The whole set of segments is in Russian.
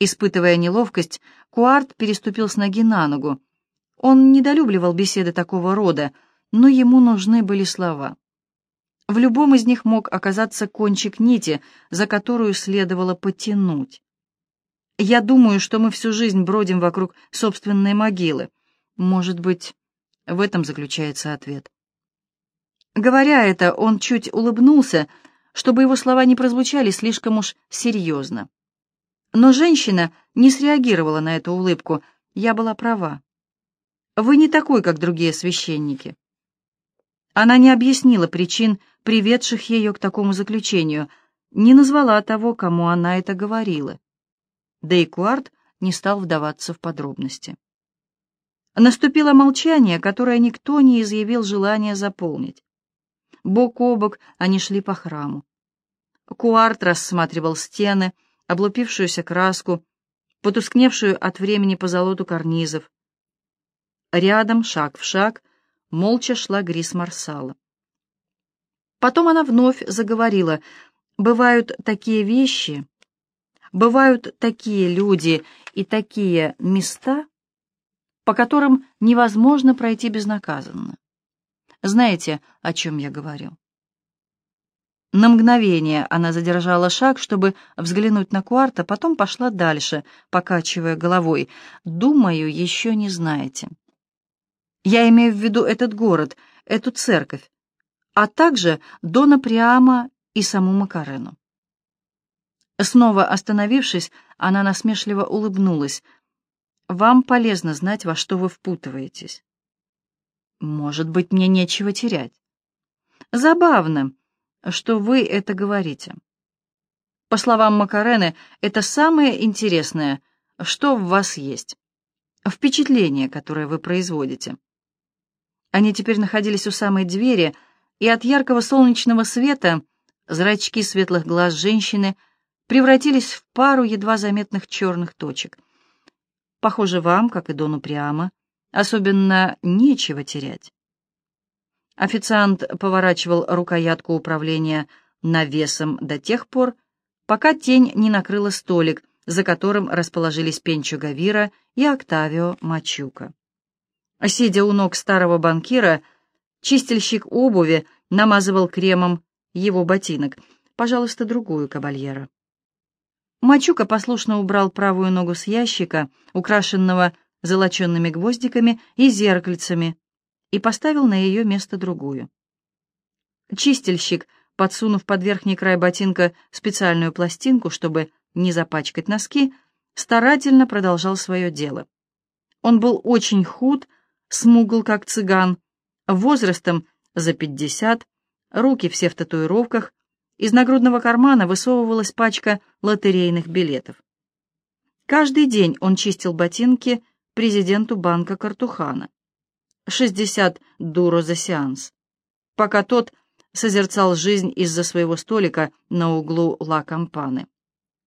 Испытывая неловкость, Куарт переступил с ноги на ногу. Он недолюбливал беседы такого рода, но ему нужны были слова. В любом из них мог оказаться кончик нити, за которую следовало потянуть. Я думаю, что мы всю жизнь бродим вокруг собственной могилы. Может быть, в этом заключается ответ. Говоря это, он чуть улыбнулся, чтобы его слова не прозвучали слишком уж серьезно. Но женщина не среагировала на эту улыбку. Я была права. Вы не такой, как другие священники. Она не объяснила причин, приведших ее к такому заключению, не назвала того, кому она это говорила. Да и Куарт не стал вдаваться в подробности. Наступило молчание, которое никто не изъявил желания заполнить. Бок о бок они шли по храму. Куарт рассматривал стены, облупившуюся краску, потускневшую от времени позолоту карнизов. Рядом, шаг в шаг, молча шла Грис Марсала. Потом она вновь заговорила. «Бывают такие вещи, бывают такие люди и такие места, по которым невозможно пройти безнаказанно. Знаете, о чем я говорю?» На мгновение она задержала шаг, чтобы взглянуть на Куарта, потом пошла дальше, покачивая головой. «Думаю, еще не знаете. Я имею в виду этот город, эту церковь, а также Дона Приама и саму Макарену». Снова остановившись, она насмешливо улыбнулась. «Вам полезно знать, во что вы впутываетесь». «Может быть, мне нечего терять». «Забавно» что вы это говорите. По словам Макарены, это самое интересное, что в вас есть. Впечатление, которое вы производите. Они теперь находились у самой двери, и от яркого солнечного света зрачки светлых глаз женщины превратились в пару едва заметных черных точек. Похоже, вам, как и Дону Приама, особенно нечего терять. Официант поворачивал рукоятку управления навесом до тех пор, пока тень не накрыла столик, за которым расположились Пенчо Гавира и Октавио Мачука. Сидя у ног старого банкира, чистильщик обуви намазывал кремом его ботинок. «Пожалуйста, другую, кабальера». Мачука послушно убрал правую ногу с ящика, украшенного золоченными гвоздиками и зеркальцами, и поставил на ее место другую. Чистильщик, подсунув под верхний край ботинка специальную пластинку, чтобы не запачкать носки, старательно продолжал свое дело. Он был очень худ, смугл, как цыган, возрастом за пятьдесят, руки все в татуировках, из нагрудного кармана высовывалась пачка лотерейных билетов. Каждый день он чистил ботинки президенту банка Картухана. 60 дуро за сеанс, пока тот созерцал жизнь из-за своего столика на углу Ла Кампаны.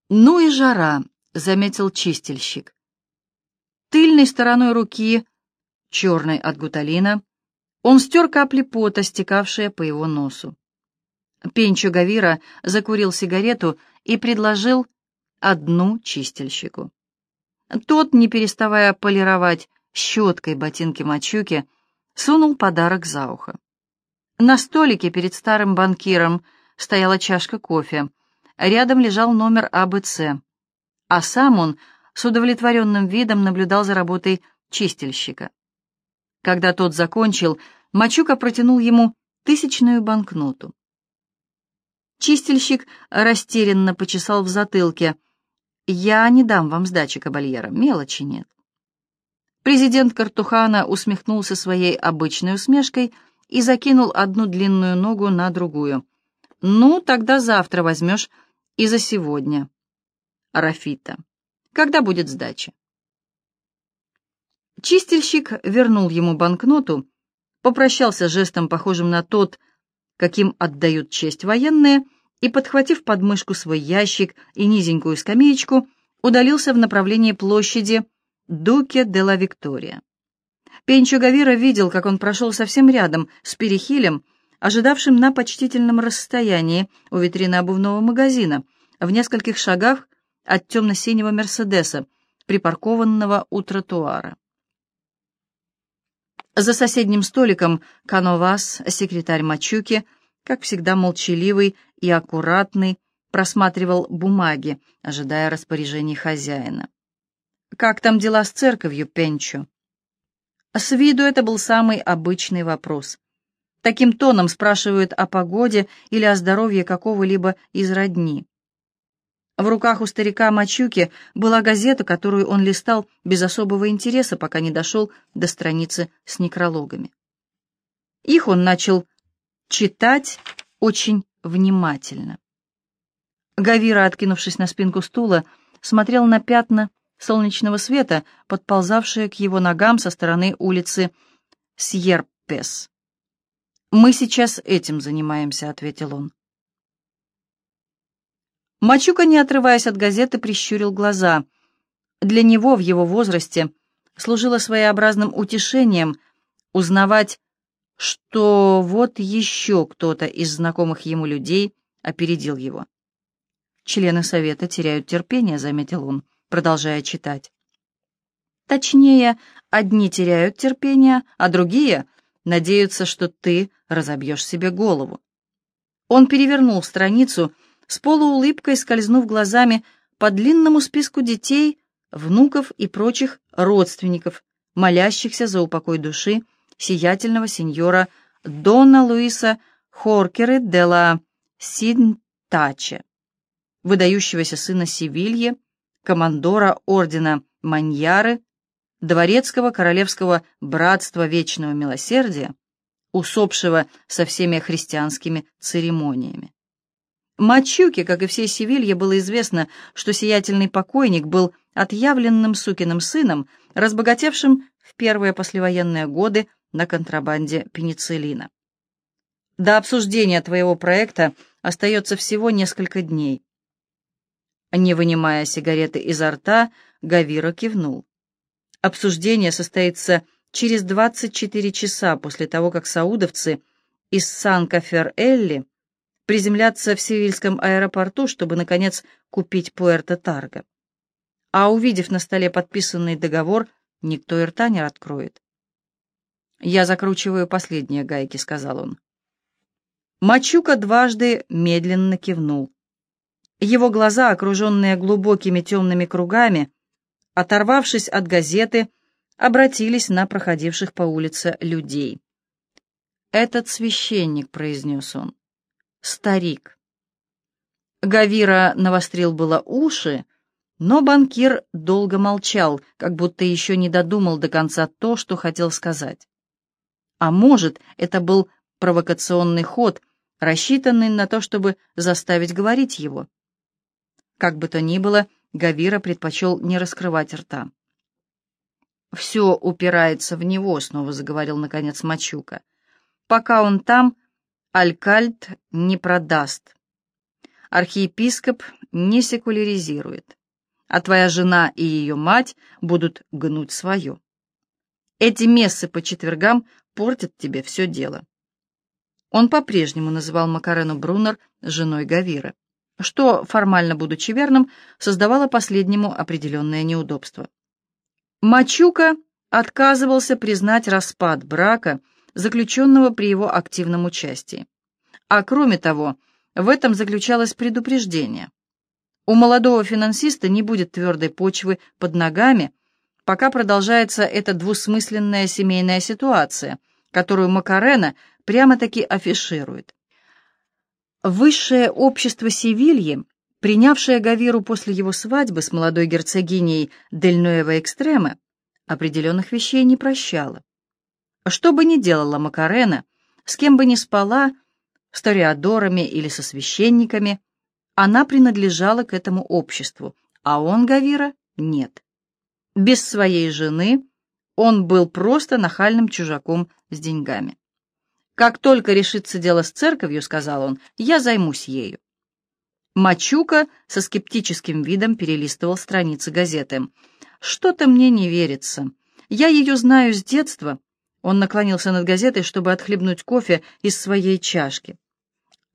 «Ну и жара», — заметил чистильщик. Тыльной стороной руки, черной от гуталина, он стер капли пота, стекавшие по его носу. Пенчо Гавира закурил сигарету и предложил одну чистильщику. Тот, не переставая полировать щеткой ботинки Мачуки, сунул подарок за ухо. На столике перед старым банкиром стояла чашка кофе. Рядом лежал номер АБЦ, а сам он с удовлетворенным видом наблюдал за работой чистильщика. Когда тот закончил, Мачука протянул ему тысячную банкноту. Чистильщик растерянно почесал в затылке. «Я не дам вам сдачи, кабальера, мелочи нет». Президент Картухана усмехнулся своей обычной усмешкой и закинул одну длинную ногу на другую. «Ну, тогда завтра возьмешь и за сегодня». Рафита. «Когда будет сдача?» Чистильщик вернул ему банкноту, попрощался жестом, похожим на тот, каким отдают честь военные, и, подхватив под мышку свой ящик и низенькую скамеечку, удалился в направлении площади, Дуке де ла Виктория. Пенчо Гавира видел, как он прошел совсем рядом с Перехилем, ожидавшим на почтительном расстоянии у витрины обувного магазина, в нескольких шагах от темно-синего «Мерседеса», припаркованного у тротуара. За соседним столиком Кановас, секретарь Мачуки, как всегда молчаливый и аккуратный, просматривал бумаги, ожидая распоряжений хозяина. «Как там дела с церковью, Пенчо?» С виду это был самый обычный вопрос. Таким тоном спрашивают о погоде или о здоровье какого-либо из родни. В руках у старика Мачуки была газета, которую он листал без особого интереса, пока не дошел до страницы с некрологами. Их он начал читать очень внимательно. Гавира, откинувшись на спинку стула, смотрел на пятна солнечного света, подползавшие к его ногам со стороны улицы Сьерпес. «Мы сейчас этим занимаемся», — ответил он. Мачука, не отрываясь от газеты, прищурил глаза. Для него в его возрасте служило своеобразным утешением узнавать, что вот еще кто-то из знакомых ему людей опередил его. «Члены совета теряют терпение», — заметил он, продолжая читать. «Точнее, одни теряют терпение, а другие надеются, что ты разобьешь себе голову». Он перевернул страницу, — с полуулыбкой скользнув глазами по длинному списку детей, внуков и прочих родственников, молящихся за упокой души сиятельного сеньора Дона Луиса Хоркеры де ла Синтаче, выдающегося сына Севильи, командора ордена Маньяры, дворецкого королевского братства вечного милосердия, усопшего со всеми христианскими церемониями. Мачуке, как и всей Севилье, было известно, что сиятельный покойник был отъявленным сукиным сыном, разбогатевшим в первые послевоенные годы на контрабанде пенициллина. До обсуждения твоего проекта остается всего несколько дней. Не вынимая сигареты изо рта, Гавира кивнул. Обсуждение состоится через 24 часа после того, как саудовцы из Сан-Кафер-Элли приземляться в Севильском аэропорту, чтобы, наконец, купить Пуэрто-Тарго. А увидев на столе подписанный договор, никто и рта не откроет. «Я закручиваю последние гайки», — сказал он. Мачука дважды медленно кивнул. Его глаза, окруженные глубокими темными кругами, оторвавшись от газеты, обратились на проходивших по улице людей. «Этот священник», — произнес он, старик. Гавира навострил было уши, но банкир долго молчал, как будто еще не додумал до конца то, что хотел сказать. А может, это был провокационный ход, рассчитанный на то, чтобы заставить говорить его. Как бы то ни было, Гавира предпочел не раскрывать рта. «Все упирается в него», — снова заговорил, наконец, Мачука. «Пока он там, Алькальд не продаст. Архиепископ не секуляризирует, а твоя жена и ее мать будут гнуть свое. Эти мессы по четвергам портят тебе все дело. Он по-прежнему называл Макарену Брунер женой Гавира, что, формально будучи верным, создавало последнему определенное неудобство. Мачука отказывался признать распад брака – заключенного при его активном участии. А кроме того, в этом заключалось предупреждение. У молодого финансиста не будет твердой почвы под ногами, пока продолжается эта двусмысленная семейная ситуация, которую Макарена прямо-таки афиширует. Высшее общество Севильи, принявшее Гавиру после его свадьбы с молодой герцогиней Дель Нуэва Экстрема, определенных вещей не прощало. Что бы ни делала Макарена, с кем бы ни спала, с ториадорами или со священниками, она принадлежала к этому обществу, а он, Гавира, нет. Без своей жены он был просто нахальным чужаком с деньгами. «Как только решится дело с церковью, — сказал он, — я займусь ею». Мачука со скептическим видом перелистывал страницы газеты. «Что-то мне не верится. Я ее знаю с детства, он наклонился над газетой, чтобы отхлебнуть кофе из своей чашки.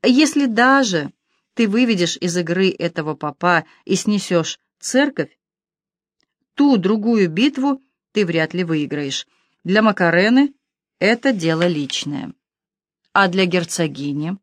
«Если даже ты выведешь из игры этого попа и снесешь церковь, ту другую битву ты вряд ли выиграешь. Для Макарены это дело личное. А для герцогини?